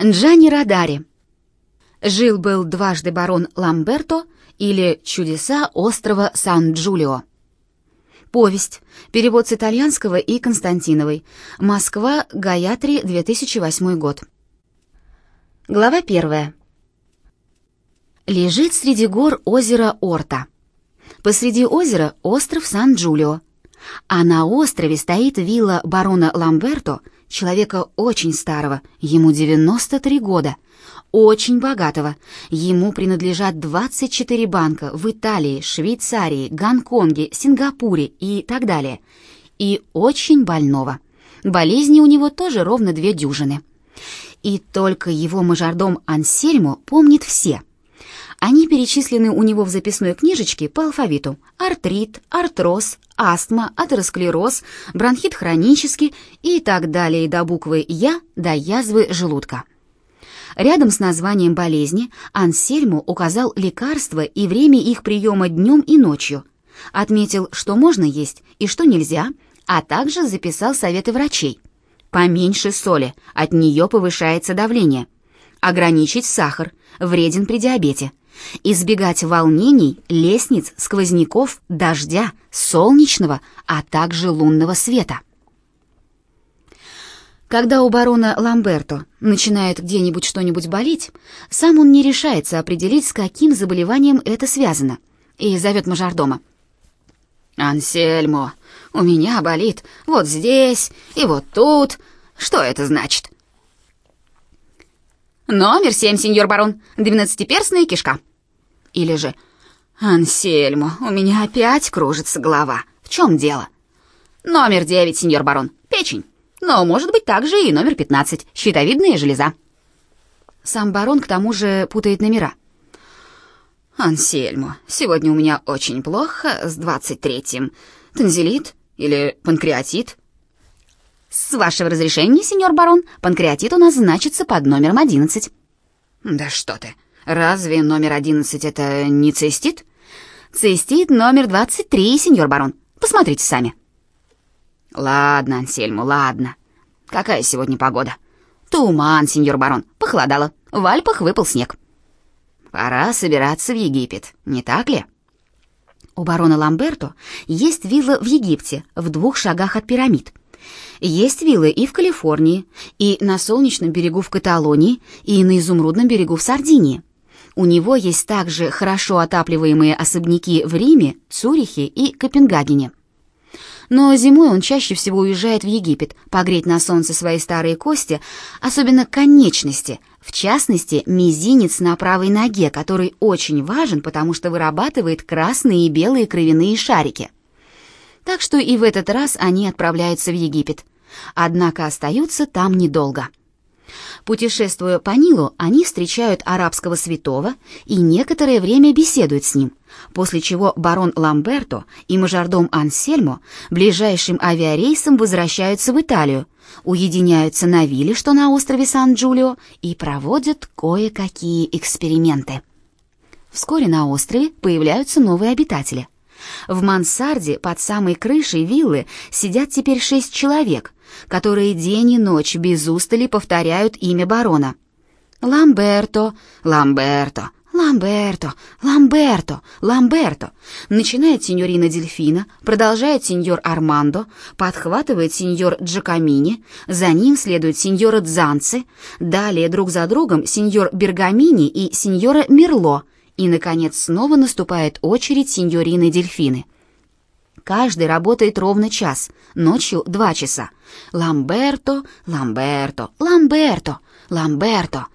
Джанни Радари. Жил-был дважды барон Ламберто или «Чудеса острова Сан-Джулио». Повесть. Перевод с итальянского и Константиновой. Москва, Гаятри, 2008 год. Глава первая. Лежит среди гор озеро Орта. Посреди озера остров Сан-Джулио. А на острове стоит вилла барона Ламберто – человека очень старого, ему 93 года, очень богатого. Ему принадлежат 24 банка в Италии, Швейцарии, Гонконге, Сингапуре и так далее. И очень больного. Болезни у него тоже ровно две дюжины. И только его мажордом Ансельмо помнит все – они перечислены у него в записной книжечке по алфавиту. Артрит, артроз, астма, атеросклероз, бронхит хронический и так далее до буквы «Я» до язвы желудка. Рядом с названием болезни Ансельму указал лекарства и время их приема днем и ночью. Отметил, что можно есть и что нельзя, а также записал советы врачей. Поменьше соли, от нее повышается давление. Ограничить сахар, вреден при диабете избегать волнений, лестниц, сквозняков, дождя, солнечного, а также лунного света. Когда у барона Ламберто начинает где-нибудь что-нибудь болеть, сам он не решается определить, с каким заболеванием это связано, и зовет мажордома. «Ансельмо, у меня болит вот здесь и вот тут. Что это значит?» «Номер семь, сеньор барон, двенадцатиперстная кишка», или же «Ансельмо, у меня опять кружится голова. В чем дело?» «Номер девять, сеньор барон, печень. Но может быть также и номер пятнадцать, щитовидная железа». Сам барон к тому же путает номера. «Ансельмо, сегодня у меня очень плохо с двадцать третьим. Танзелит или панкреатит?» «С вашего разрешения, сеньор барон, панкреатит у нас значится под номером одиннадцать». «Да что ты!» Разве номер одиннадцать это не цистит? Цистит номер двадцать три, сеньор барон. Посмотрите сами. Ладно, Ансельму, ладно. Какая сегодня погода? Туман, сеньор барон. Похолодало. В Альпах выпал снег. Пора собираться в Египет, не так ли? У барона Ламберто есть вилла в Египте, в двух шагах от пирамид. Есть виллы и в Калифорнии, и на солнечном берегу в Каталонии, и на изумрудном берегу в Сардинии. У него есть также хорошо отапливаемые особняки в Риме, Цюрихе и Копенгагене. Но зимой он чаще всего уезжает в Египет погреть на солнце свои старые кости, особенно конечности, в частности, мизинец на правой ноге, который очень важен, потому что вырабатывает красные и белые кровяные шарики. Так что и в этот раз они отправляются в Египет. Однако остаются там недолго. Путешествуя по Нилу, они встречают арабского святого и некоторое время беседуют с ним, после чего барон Ламберто и мажордом Ансельмо ближайшим авиарейсом возвращаются в Италию, уединяются на вилле, что на острове Сан-Джулио, и проводят кое-какие эксперименты. Вскоре на острове появляются новые обитатели. В мансарде под самой крышей виллы сидят теперь шесть человек, которые день и ночь без устали повторяют имя барона. «Ламберто, Ламберто, Ламберто, Ламберто, Ламберто», начинает сеньорина Дельфина, продолжает сеньор Армандо, подхватывает сеньор Джакамини, за ним следует сеньора Дзанци, далее друг за другом сеньор Бергамини и сеньора Мерло, и, наконец, снова наступает очередь сеньорины Дельфины — Каждый работает ровно час, ночью два часа. Ламберто, Ламберто, Ламберто, Ламберто.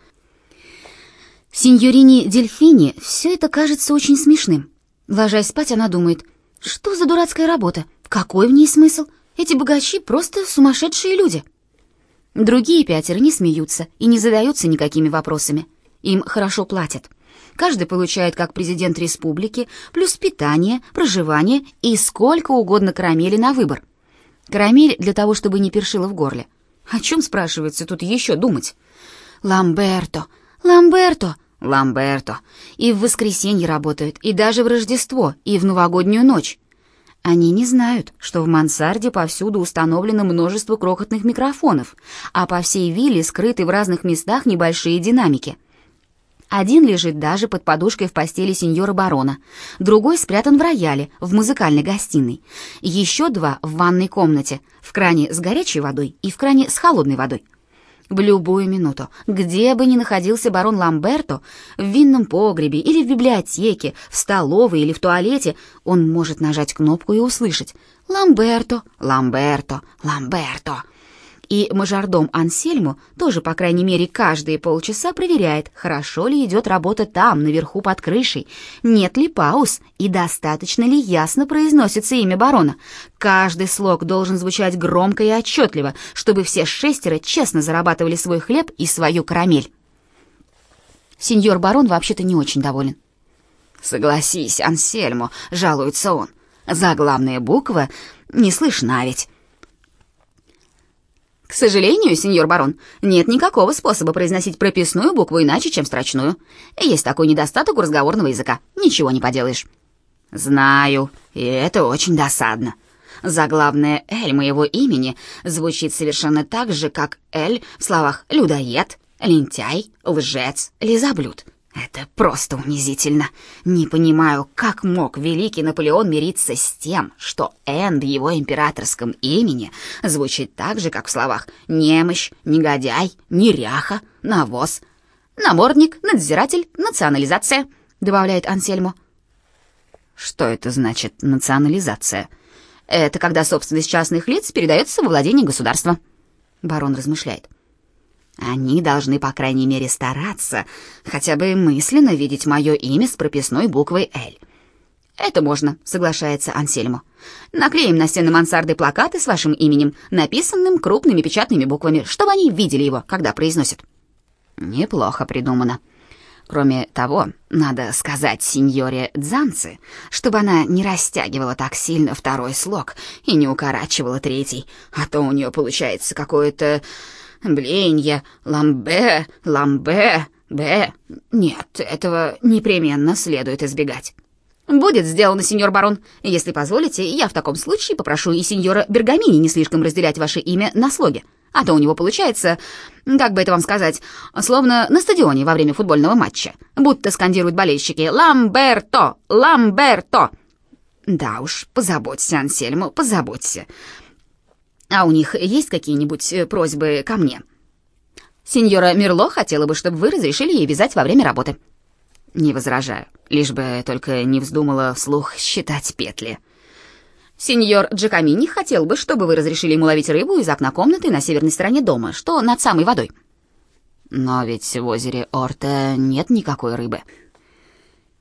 Синьорине Дельфини все это кажется очень смешным. Ложась спать, она думает, что за дурацкая работа, какой в ней смысл? Эти богачи просто сумасшедшие люди. Другие пятеро не смеются и не задаются никакими вопросами. Им хорошо платят. Каждый получает как президент республики, плюс питание, проживание и сколько угодно карамели на выбор. Карамель для того, чтобы не першило в горле. О чем, спрашивается, тут еще думать? Ламберто, Ламберто, Ламберто. И в воскресенье работают, и даже в Рождество, и в новогоднюю ночь. Они не знают, что в мансарде повсюду установлено множество крохотных микрофонов, а по всей вилле скрыты в разных местах небольшие динамики. Один лежит даже под подушкой в постели сеньора барона, другой спрятан в рояле, в музыкальной гостиной, еще два в ванной комнате, в кране с горячей водой и в кране с холодной водой. В любую минуту, где бы ни находился барон Ламберто, в винном погребе или в библиотеке, в столовой или в туалете, он может нажать кнопку и услышать «Ламберто, Ламберто, Ламберто». И мажордом Ансельму тоже, по крайней мере, каждые полчаса проверяет, хорошо ли идет работа там, наверху под крышей, нет ли пауз и достаточно ли ясно произносится имя барона. Каждый слог должен звучать громко и отчетливо, чтобы все шестеро честно зарабатывали свой хлеб и свою карамель. Сеньор барон вообще-то не очень доволен. «Согласись, Ансельмо», — жалуется он, — «заглавная буква не слышна ведь». К сожалению, сеньор барон, нет никакого способа произносить прописную букву иначе, чем строчную. Есть такой недостаток у разговорного языка. Ничего не поделаешь. Знаю, и это очень досадно. Заглавное «Эль» моего имени звучит совершенно так же, как «Эль» в словах «людоед», «лентяй», «лжец», «лизоблюд». Это просто унизительно. Не понимаю, как мог великий Наполеон мириться с тем, что «Н» в его императорском имени звучит так же, как в словах «немощь», «негодяй», «неряха», «навоз», «намордник», «надзиратель», «национализация», добавляет Ансельмо. Что это значит «национализация»? Это когда собственность частных лиц передается во владение государства. Барон размышляет. Они должны, по крайней мере, стараться, хотя бы мысленно видеть мое имя с прописной буквой «Л». «Это можно», — соглашается Ансельмо. «Наклеим на стены мансарды плакаты с вашим именем, написанным крупными печатными буквами, чтобы они видели его, когда произносят». «Неплохо придумано», Кроме того, надо сказать сеньоре Дзанци, чтобы она не растягивала так сильно второй слог и не укорачивала третий, а то у нее получается какое-то Бленья, ламбе, ламбе, бе. Нет, этого непременно следует избегать. «Будет сделано, сеньор барон. Если позволите, я в таком случае попрошу и сеньора Бергамини не слишком разделять ваше имя на слоге. А то у него получается, как бы это вам сказать, словно на стадионе во время футбольного матча. Будто скандируют болельщики «Ламберто! Ламберто!» Да уж, позаботься, Ансельмо, позаботься. А у них есть какие-нибудь э, просьбы ко мне? Сеньора Мирло хотела бы, чтобы вы разрешили ей вязать во время работы. Не возражаю, лишь бы только не вздумала вслух считать петли. Сеньор Джакамини хотел бы, чтобы вы разрешили ему ловить рыбу из окна комнаты на северной стороне дома, что над самой водой. Но ведь в озере Орта нет никакой рыбы.